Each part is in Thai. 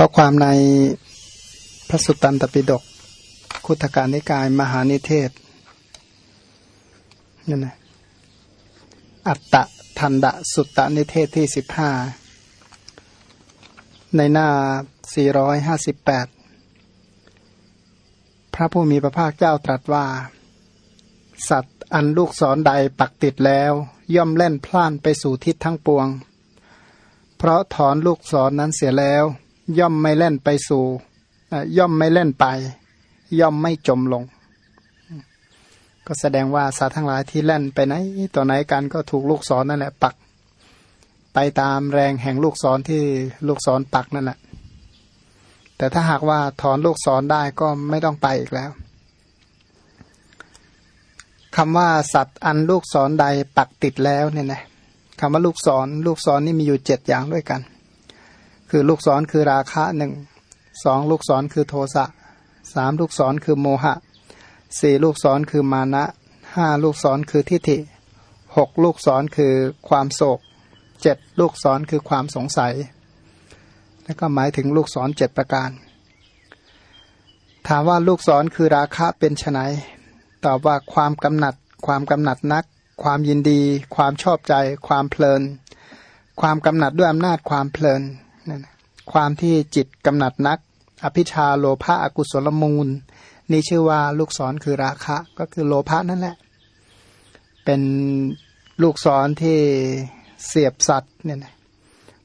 ข้อความในพระสุตตันตปิฎกคุตการนิกาย มหานิเทศนั่นนะอัตตะทันดะสุตตนิเทศที่สิบห้าในหน้าสี่ร้อยห้าสิบแปดพระผู้มีพระภาคเจ้าตรัสว่า สัตว์อันลูกศรใดปักติดแล้ว ย่อมเล่นพล่านไปสู่ทิศทั้งปวง เพราะถอนลูกศรนนั้นเสียแล้ว ย่อมไม่เล่นไปสู่ย่อมไม่เล่นไป ย่อมไม่จมลง ก็แสดงว่าสัตว์ทั้งหลายที่เล่นไปไหนตัวไหนกันก็ถูกลูกศรนนั่นแหละ ปัก ไปตามแรงแห่งลูกศรที่ลูกศรปักนั่นแหละแต่ถ้าหากว่าถอนลูกศรได้ก็ไม่ต้องไปอีกแล้วคำว่าสัตว์อันลูกศรใดปักติดแล้วเนี่ยนะคำว่าลูกศร ลูกศรนี่มีอยู่เจ็ดอย่างด้วยกัน คือลูกศรคือราคะหนึ่งสองลูกศรคือโทสะสามลูกศรคือโมหะสี่ลูกศรคือมานะห้าลูกศรคือทิฏฐิหกลูกศรคือความโศกเจ็ดลูกศรคือความสงสัย แล้วก็หมายถึงลูกศรเจ็ดประการ ถามว่าลูกศรคือราคะเป็นไฉนตอบว่าความกำหนัด ความกำหนัดนัก ความยินดี ความชอบใจ ความเพลิน ความกำหนัดด้วยอำนาจความเพลิน นั่นความที่จิตกำหนัดนัก อภิชาโลภะอกุศลมูล นี่ชื่อว่าลูกศรคือราคะ ก็คือโลภะนั่นแหละ เป็นลูกศรที่เสียบสัตว์เนี่ยนะ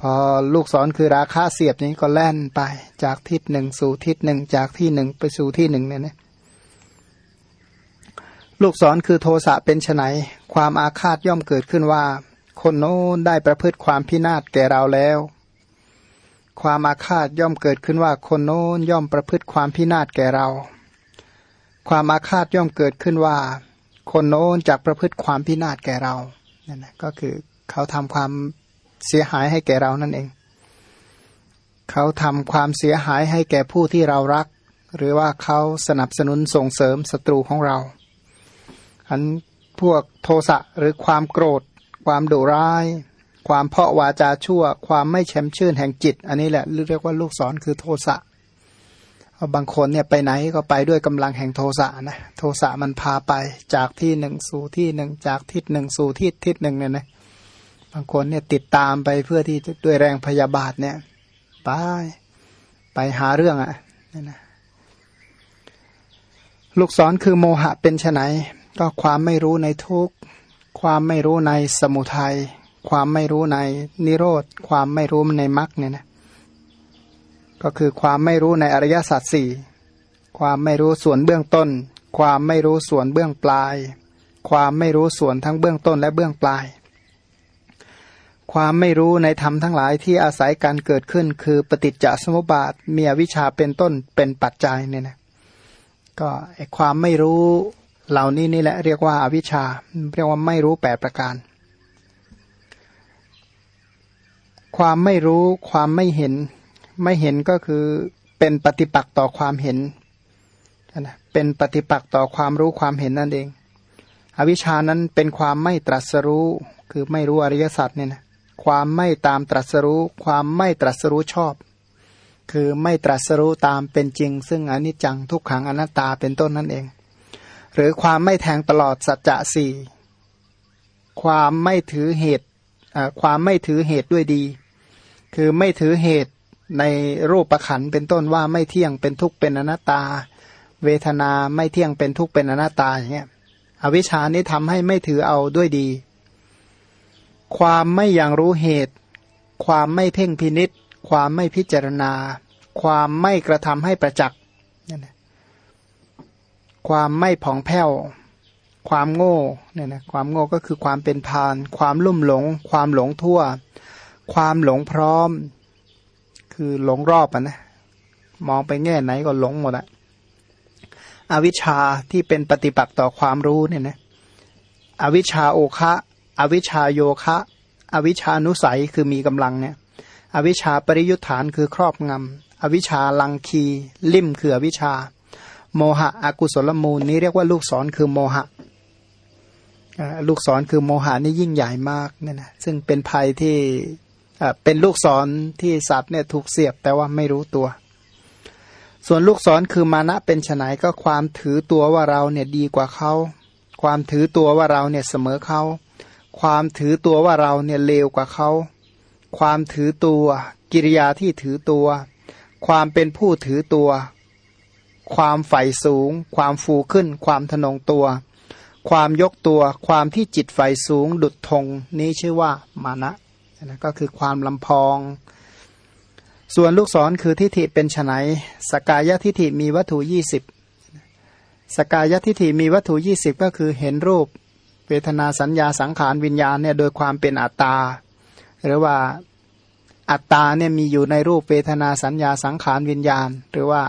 พอลูกศรคือราคะเสียบนี้ก็แล่นไป จากทิศหนึ่งสู่ทิศหนึ่งจากที่หนึ่งไปสู่ที่หนึ่งเนี่ยนะลูกศรคือโทสะเป็นไนความอาฆาตย่อมเกิดขึ้นว่า คนโน้นได้ประพฤติความพินาศแก่เราแล้ว ความอาฆาตย่อมเกิดขึ้นว่าคนโน้นย่อมประพฤติความพินาศแก่เรา ความอาฆาตย่อมเกิดขึ้นว่า คนโน้นจากประพฤติความพินาศแก่เรานี่ยนะก็คือเขาทำความเสียหายให้แก่เรานั่นเอง เขาทำความเสียหายให้แก่ผู้ที่เรารัก หรือว่าเขาสนับสนุนส่งเสริมศัตรูของเราอันพวกโทสะหรือความโกรธ ความดุร้าย ความเพาะวาจาชั่ว ความไม่แช่มชื่นแห่งจิต อันนี้แหละเรียกว่าลูกศรคือโทสะบางคนเนี่ยไปไหนก็ไปด้วยกำลังแห่งโทสะนะโทสะมันพาไปจากที่หนึ่งสู่ที่หนึ่งจากทิศหนึ่งสู่ทิศทิศหนึ่งเนี่ยนะบางคนเนี่ยติดตามไปเพื่อที่ด้วยแรงพยาบาทเนี่ยไปไปหาเรื่องอะ่ะนี่นะลูกศรคือโมหะเป็นไนก็ความไม่รู้ในทุกความไม่รู้ในสมุทัย ความไม่รู้ในนิโรธ ความไม่รู้ในมรรคเนี่ยนะก็คือความไม่รู้ในอริยสัจสี่ความไม่รู้ส่วนเบื้องต้น ความไม่รู้ส่วนเบื้องปลาย ความไม่รู้ส่วนทั้งเบื้องต้นและเบื้องปลาย ความไม่รู้ในธรรมทั้งหลายที่อาศัยการเกิดขึ้น คือปฏิจจสมุปบาทมีวิชาเป็นต้นเป็นปัจจัยเนี่ยนะก็ไอความไม่รู้เหล่านี้นี่แหละเรียกว่าอาวิชชา เรียกว่าไม่รู้แปดประการ ความไม่รู้ความไม่เห็น ไม่เห็นก็คือเป็นปฏิปักษ์ต่อความเห็นนะเป็นปฏิปักษ์ต่อความรู้ความเห็นนั่นเอง อวิชานั้นเป็นความไม่ตรัสรู้ คือไม่รู้อริยสัจเนี่ยนะความไม่ตามตรัสรู้ ความไม่ตรัสรู้ชอบ คือไม่ตรัสรู้ตามเป็นจริง ซึ่งอนิจจังทุกขังอนัตตาเป็นต้นนั่นเอง หรือความไม่แทงตลอดสัจจะสี่ความไม่ถือเหตุความไม่ถือเหตุด้วยดี คือไม่ถือเหตุในรูปประขันเป็นต้นว่าไม่เที่ยงเป็นทุกข์เป็นอนัตตา เวทนาไม่เที่ยงเป็นทุกข์เป็นอนัตตาอย่างเงี้ยอวิชานี้ทำให้ไม่ถือเอาด้วยดี ความไม่อย่างรู้เหตุ ความไม่เพ่งพินิษความไม่พิจารณา ความไม่กระทำให้ประจักษ์ความไม่ผ่องแผ้ว ความโง่เนี่ยนะความโง่ก็คือความเป็นพาน ความลุ่มหลง ความหลงทั่ว ความหลงพร้อม คือหลงรอบอะนะ มองไปแง่ไหนก็หลงหมดอะอวิชชาที่เป็นปฏิปักษ์ต่อความรู้เนี่ยนะอวิชชาโอคะ อวิชชาโยคะ อวิชานุสัยคือมีกำลังเนี่ยอวิชชาปริยุทธานคือครอบงำอวิชชาลังคี ลิ่มคืออวิชชา โมหะอากุศลมูลนี้เรียกว่าลูกศรคือโมหะลูกศรคือโมหะนี่ยิ่งใหญ่มากเนี่ยนะซึ่งเป็นภัยที่ เป็นลูกศรที่สัตว์เนี่ยถูกเสียบแต่ว่าไม่รู้ตัว ส่วนลูกศรคือมานะเป็นไนก็ความถือตัวว่าเราเนี่ยดีกว่าเขา ความถือตัวว่าเราเนี่ยเสมอเขา ความถือตัวว่าเราเนี่ยเลวกว่าเขา ความถือตัว กิริยาที่ถือตัว ความเป็นผู้ถือตัว ความใฝ่สูง ความฟูขึ้น ความทนงตัว ความยกตัว ความที่จิตใฝ่สูง ดุดธงนี้ชื่อว่ามานะ นะก็คือความลำพอง ส่วนลูกศรคือทิฏฐิเป็นไนสกายทิฏฐิมีวัตถุยี่สิบสกายทิฏฐิมีวัตถุยี่สิบก็คือเห็นรูป เวทนาสัญญาสังขารวิญญาณเนี่ยโดยความเป็นอัตตา หรือว่าอัตตาเนี่ยมีอยู่ในรูปเวทนาสัญญาสังขารวิญญาณ หรือว่า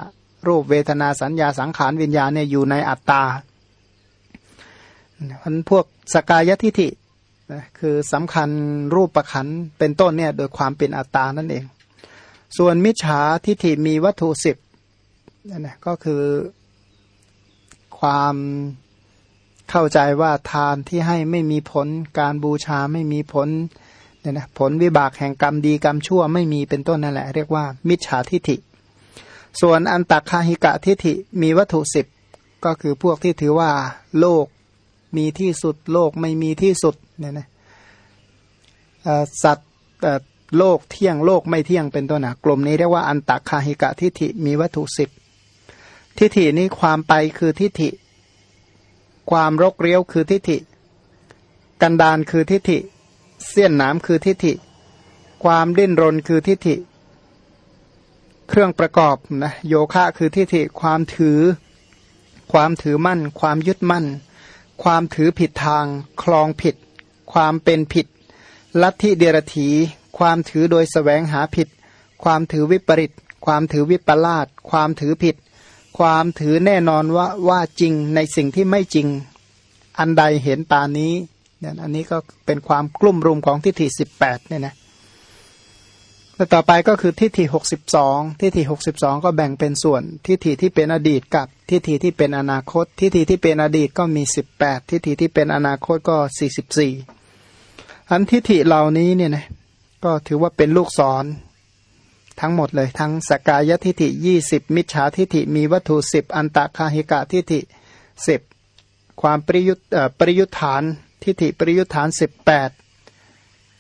รูปเวทนาสัญญาสังขารวิญญาณเนี่ยอยู่ในอัตตาพันพวกสกายทิฏฐิ นะคือสำคัญรูปประคันเป็นต้นเนี่ยโดยความเป็นอัตตานั่นเอง ส่วนมิจฉาทิฏฐิมีวัตถุสิบนั่นนะก็คือความเข้าใจว่าทานที่ให้ไม่มีผลการบูชาไม่มีผลเนี่ยนะผลวิบากแห่งกรรมดีกรรมชั่วไม่มีเป็นต้นนั่นแหละ เรียกว่า มิจฉาทิฏฐิ ส่วนอันตักคาหิกะทิฏฐิมีวัตถุสิบก็คือพวกที่ถือว่าโลก มีที่สุด โลกไม่มีที่สุดเนี่ยนะสัตว์โลกเที่ยงโลกไม่เที่ยงเป็นต้นนะกลุ่มนี้เรียกว่าอันตะคาหิกะทิฏฐิมีวัตถุสิบทิฏฐินี้ความไปคือทิฏฐิ ความรกเรี้ยวคือทิฏฐิ กันดานคือทิฏฐิ เสี้ยนน้ำคือทิฏฐิ ความดิ้นรนคือทิฏฐิ เครื่องประกอบนะโยคะคือทิฏฐิ ความถือ ความถือมั่น ความยึดมั่น ความถือผิดทาง คลองผิด ความเป็นผิด ลัทธิเดรถี ความถือโดยสแสวงหาผิด ความถือวิปริต ความถือวิปลาสความถือผิด ความถือแน่นอนว่าว่าจริงในสิ่งที่ไม่จริง อันใดเห็นปานนี้เนี่ยอันนี้ก็เป็นความกลุ่มรุมของทิฏฐิสิบแปดเนี่ยนะ แล้วต่อไปก็คือทิฏฐิหกสิบสองทิฏฐิหกสิบสองก็แบ่งเป็นส่วน ทิฏฐิที่เป็นอดีตกับทิฏฐิที่เป็นอนาคต ทิฏฐิที่เป็นอดีตก็มีสิบแปดทิฏฐิที่เป็นอนาคตก็สี่สิบสี่อันทิฏฐิเหล่านี้เนี่ยนะก็ถือว่าเป็นลูกศรทั้งหมดเลย ทั้งสกายทิฏฐิยี่สิบมิจฉาทิฏฐิมีวัตถุสิบอันตะคาหิกะทิฏฐิสิบความปริยุทธปริยุทธานทิฏฐิปริยุทธานสิบแปด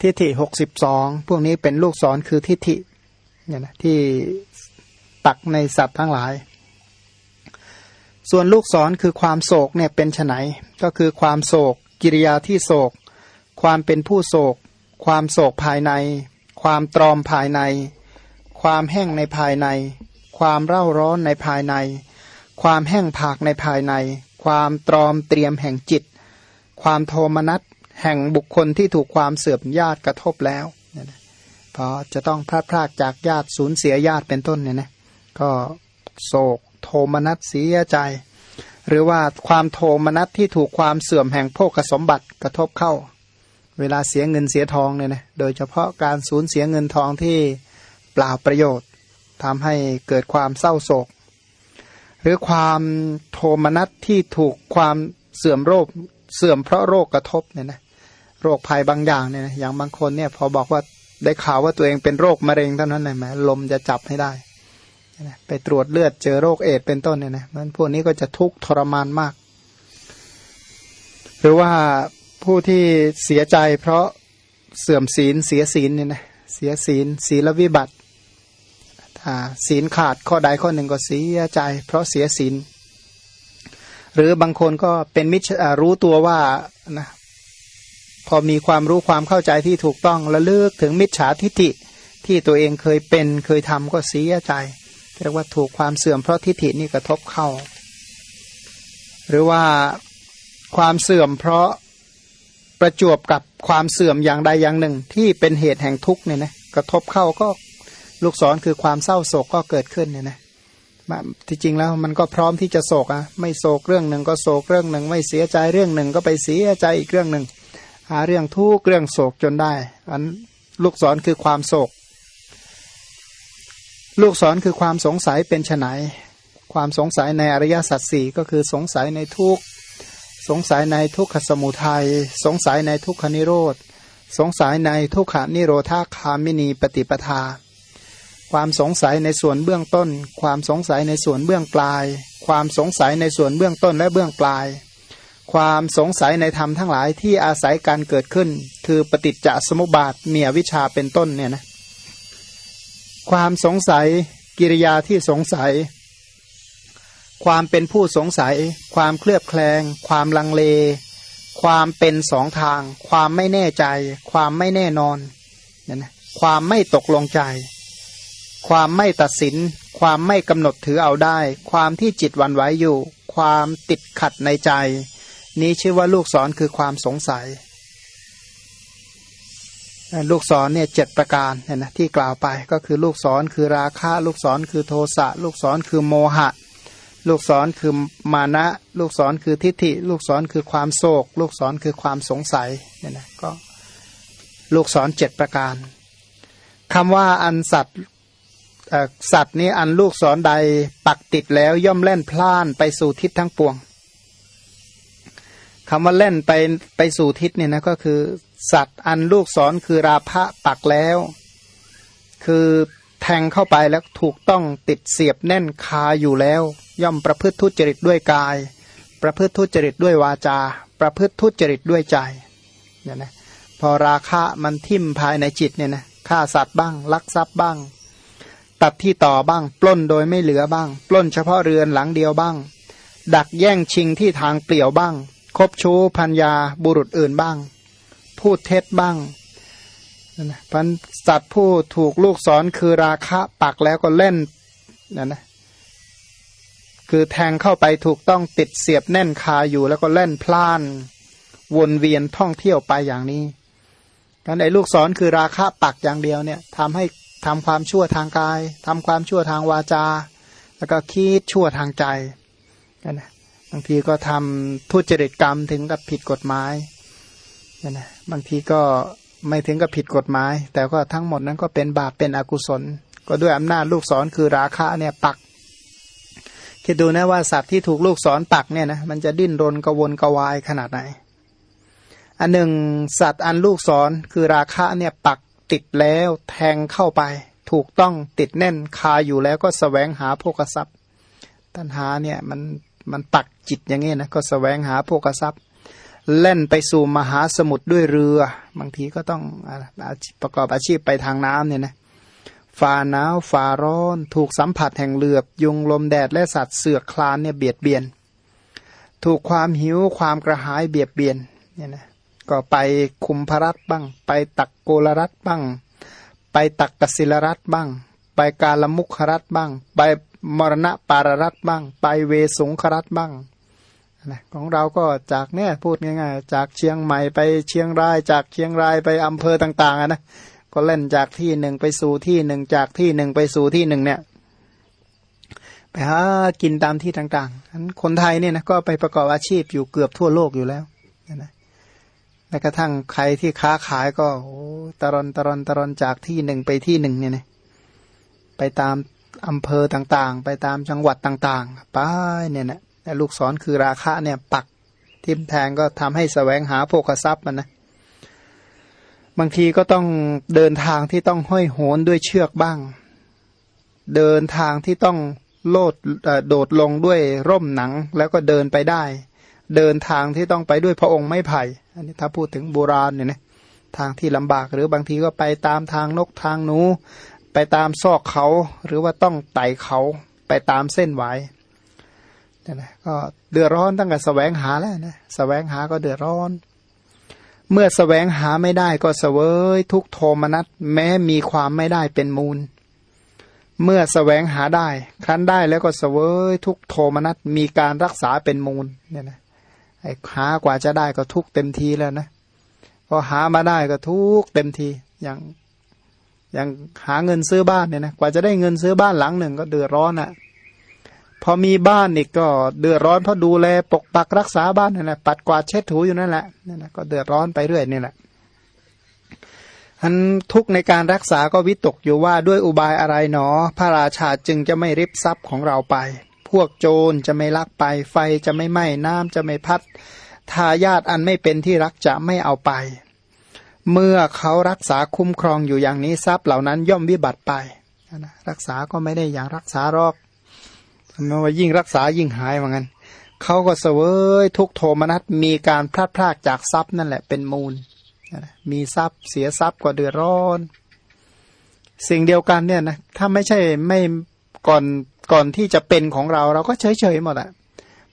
ทิฏฐิหกสิบสองพวกนี้เป็นลูกศรคือทิฏฐิเนี่ยนะที่ตักในสัตว์ทั้งหลาย ส่วนลูกศรคือความโศกเนี่ยเป็นไนก็คือความโศก กิริยาที่โศก ความเป็นผู้โศก ความโศกภายใน ความตรอมภายใน ความแห้งในภายใน ความเร่าร้อนในภายใน ความแห้งผากในภายใน ความตรอมเตรียมแห่งจิต ความโทมนัส แห่งบุคคลที่ถูกความเสื่อมญาติกระทบแล้วเนี่ยนะจะต้องพลาดพลาดจากญาติสูญเสียญาติเป็นต้นเนี่ยนะก็โศกโทมนัสเสียใจ หรือว่าความโทมนัสที่ถูกความเสื่อมแห่งโภคสมบัติกระทบเข้า เวลาเสียเงินเสียทองเนี่ยนะโดยเฉพาะการสูญเสียเงินทองที่เปล่าประโยชน์ทำให้เกิดความเศร้าโศก หรือความโทมนัสที่ถูกความเสื่อมโรคเสื่อมเพราะโรคกระทบเนี่ยนะ โรคภัยบางอย่างเนี่ยอย่างบางคนเนี่ย พอบอกว่าได้ข่าวว่าตัวเองเป็นโรคมะเร็งเท่านั้นเลยไหมลมจะจับให้ได้ไปตรวจเลือดเจอโรคเอดเป็นต้นเนี่ยนะมันพวกนี้ก็จะทุกข์ทรมานมาก หรือว่าผู้ที่เสียใจเพราะเสื่อมศีลเสียศีลเนี่ยนะเสียศีลศีลวิบัติถ้าศีลขาดข้อใดข้อหนึ่งก็เสียใจ เพราะเสียศีลหรือบางคนก็เป็นมิจรู้ตัวว่านะ พอมีความรู้ความเข้าใจที่ถูกต้องและเลือกถึงมิจฉาทิฏฐิที่ตัวเองเคยเป็นเคยทำก็เสียใจเรียกว่าถูกความเสื่อมเพราะทิฏฐินี่กระทบเข้า หรือว่าความเสื่อมเพราะประจวบกับความเสื่อมอย่างใดอย่างหนึ่ง ที่เป็นเหตุแห่งทุกข์เนี่ยนะกระทบเข้าก็ลูกศรคือความเศร้าโศกก็เกิดขึ้นเนี่ยนะที่จริงแล้วมันก็พร้อมที่จะโศกอะไม่โศกเรื่องหนึ่งก็โศกเรื่องหนึ่ง ไม่เสียใจเรื่องหนึ่งก็ไปเสียใจอีกเรื่องหนึ่ง หาเรื่องทุกเรื่องโศกจนได้ อันลูกศรคือความโศก ลูกศรคือความสงสัยเป็นไนความสงสัยในอริยสัจสี่ก็คือสงสัยในทุกสงสัยในทุกขสมุทัย สงสัยในทุกขนิโรธ สงสัยในทุกขานิโรธาคามินีปฏิปทา ความสงสัยในส่วนเบื้องต้น ความสงสัยในส่วนเบื้องปลาย ความสงสัยในส่วนเบื้องต้นและเบื้องปลาย ความสงสัยในธรรมทั้งหลายที่อาศัยการเกิดขึ้น คือปฏิจจสมุปบาทเมียวิชาเป็นต้นเนี่ยนะความสงสัยกิริยาที่สงสัย ความเป็นผู้สงสัย ความเคลือบแคลง ความลังเล ความเป็นสองทาง ความไม่แน่ใจ ความไม่แน่นอนเนี่ยนะความไม่ตกลงใจ ความไม่ตัดสิน ความไม่กำหนดถือเอาได้ ความที่จิตวันไหวอยู่ ความติดขัดในใจ นี้ชื่อว่าลูกศรคือความสงสัย ลูกศรเนี่ยเจ็ดประการเนี่ยนะที่กล่าวไปก็คือลูกศรคือราคะ ลูกศรคือโทสะ ลูกศรคือโมหะ ลูกศรคือมานะ ลูกศรคือทิฏฐิ ลูกศรคือความโศก ลูกศรคือความสงสัยเนี่ยนะก็ลูกศรเจ็ดประการคำว่าอันสัตว์สัตว์นี้อันลูกศรใดปักติดแล้วย่อมเล่นพล่านไปสู่ทิศทั้งปวง คำว่าเล่นไปไปสู่ทิศเนี่ยนะก็คือ สัตว์อันลูกศรคือราพะปักแล้ว คือแทงเข้าไปแล้วถูกต้องติดเสียบแน่นคาอยู่แล้ว ย่อมประพฤติทุจริตด้วยกาย ประพฤติทุจริตด้วยวาจา ประพฤติทุจริตด้วยใจเนี่ยนะพอราคะมันทิ่มภายในจิตเนี่ยนะฆ่าสัตว์บ้าง ลักทรัพย์บ้าง ตัดที่ต่อบ้าง ปล้นโดยไม่เหลือบ้าง ปล้นเฉพาะเรือนหลังเดียวบ้าง ดักแย่งชิงที่ทางเปลี่ยวบ้าง คบชู้พัญญาบุรุษอื่นบ้าง พูดเท็จบ้างนะพันสัตว์ผู้ถูกลูกศรคือราคะปักแล้วก็เล่นนะนะคือแทงเข้าไปถูกต้องติดเสียบแน่นคาอยู่แล้วก็เล่นพล่าน วนเวียนท่องเที่ยวไปอย่างนี้การไอ้ลูกศรคือราคะปักอย่างเดียวเนี่ยทำให้ทำความชั่วทางกายทำความชั่วทางวาจา แล้วก็คิดชั่วทางใจนะางทีก็ทำทุจริตกรรมถึงกับผิดกฎหมายนะบางทีก็ไม่ถึงกับผิดกฎหมาย แต่ก็ทั้งหมดนั้นก็เป็นบาปเป็นอกุศล ก็ด้วยอำนาจลูกศรคือราคะเนี่ยปัก คิดดูนะว่าสัตว์ที่ถูกลูกศรปักเนี่ยนะมันจะดิ้นรนกระวนกระวายขนาดไหน อันหนึ่งสัตว์อันลูกศรคือราคะเนี่ยปักติดแล้วแทงเข้าไป ถูกต้องติดแน่นคาอยู่แล้วก็สแสวงหาโภกทรัพย์ ตัณหาเนี่ยมัน มันปักจิตอย่างนี้นะก็สแสวงหาโภกทรัพย์ เล่นไปสู่มหาสมุทรด้วยเรือ บางทีก็ต้องประกอบอาชีพไปทางน้ำเนี่ยนะฝ่าหนาวฝ่าร้อน ถูกสัมผัสแห่งเหลือบ ยุงลมแดดและสัตว์เสือกคลานเนี่ยเบียดเบียน ถูกความหิวความกระหายเบียดเบียนเนี่ยนะก็ไปคุมพรัตบ้าง ไปตักโกลรัตบ้าง ไปตักกศิลรัตบ้าง ไปกาลมุขรัตบ้าง ไป มรณะปารรัตบ้าง ไปเวสุงครัตบ้างนะของเราก็จากเนี่ยพูดง่ายๆ จากเชียงใหม่ไปเชียงราย จากเชียงรายไปอำเภอต่างๆนะก็เล่นจากที่หนึ่งไปสู่ที่หนึ่งจากที่หนึ่งไปสู่ที่หนึ่งเนี่ยไปหากินตามที่ต่างๆคนไทยเนี่ยนะก็ไปประกอบอาชีพอยู่เกือบทั่วโลกอยู่แล้วนะแม้กระทั่งใครที่ค้าขายก็โอ้ตรอนตรอนตรอนจากที่หนึ่งไปที่หนึ่งเนี่ยนะไปตาม อำเภอต่างๆ ไปตามจังหวัดต่างๆ ไปเนี่ยนะลูกศรคือราคะเนี่ยปักทิมแทงก็ทำให้สแสวงหาโภคทรัพย์มันนะ บางทีก็ต้องเดินทางที่ต้องห้อยโหนด้วยเชือกบ้าง เดินทางที่ต้องโลดโดดลงด้วยร่มหนังแล้วก็เดินไปได้ เดินทางที่ต้องไปด้วยพระองค์ไม่ไผ่ อันนี้ถ้าพูดถึงโบราณเนี่ยนะทางที่ลำบากหรือบางทีก็ไปตามทางนกทางหนู ไปตามซอกเขา หรือว่าต้องไต่เขาไปตามเส้นไหวนี่นะก็เดือดร้อนตั้งแต่สแสวงหาแล้วนะสแสวงหาก็เดือดร้อน เมื่อสแสวงหาไม่ได้ก็เสวยทุกโทมนัสแม้มีความไม่ได้เป็นมูล เมื่อสแสวงหาได้ ครั้นได้แล้วก็เสวยทุกโทมนัสมีการรักษาเป็นมูลเนี่ยนะไอ้หากว่าจะได้ก็ทุกเต็มทีแล้วนะพอหามาได้ก็ทุกเต็มทีอย่าง อย่างหาเงินซื้อบ้านเนี่ยนะกว่าจะได้เงินซื้อบ้านหลังหนึ่งก็เดือดร้อนอะ่ะ พอมีบ้านอีกก็เดือดร้อนเพราะดูแลปกปักรักษาบ้านนั่นแหละปัดกวาดเช็ดถูอยู่นั่นแหละนั่นแหละก็เดือดร้อนไปเรื่อยนี่แหละอันทุกในการรักษาก็วิตกอยู่ว่าด้วยอุบายอะไรหนอ พระราชาจึงจะไม่ริบทรัพย์ของเราไป พวกโจรจะไม่ลักไป ไฟจะไม่ไหม้น้ำจะไม่พัดทายาทอันไม่เป็นที่รักจะไม่เอาไป เมื่อเขารักษาคุ้มครองอยู่อย่างนี้ทรัพย์เหล่านั้นย่อมวิบัติไปนะรักษาก็ไม่ได้อย่างรักษารอกทำว่ายิ่งรักษายิ่งหายเหมือนกันเขาก็เสวยทุกโทมนัสมีการพลาดพลาดจากทรัพย์นั่นแหละเป็นมูล มีทรัพย์เสียทรัพย์ก็เดือดร้อน สิ่งเดียวกันเนี่ยนะถ้าไม่ใช่ไม่ก่อนก่อนที่จะเป็นของเราเราก็เฉยเฉยหมดอะ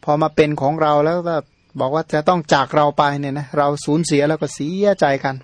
พอมาเป็นของเราแล้วก็บอกว่าจะต้องจากเราไปเนี่ยนะเราสูญเสียแล้วก็เสียใจกัน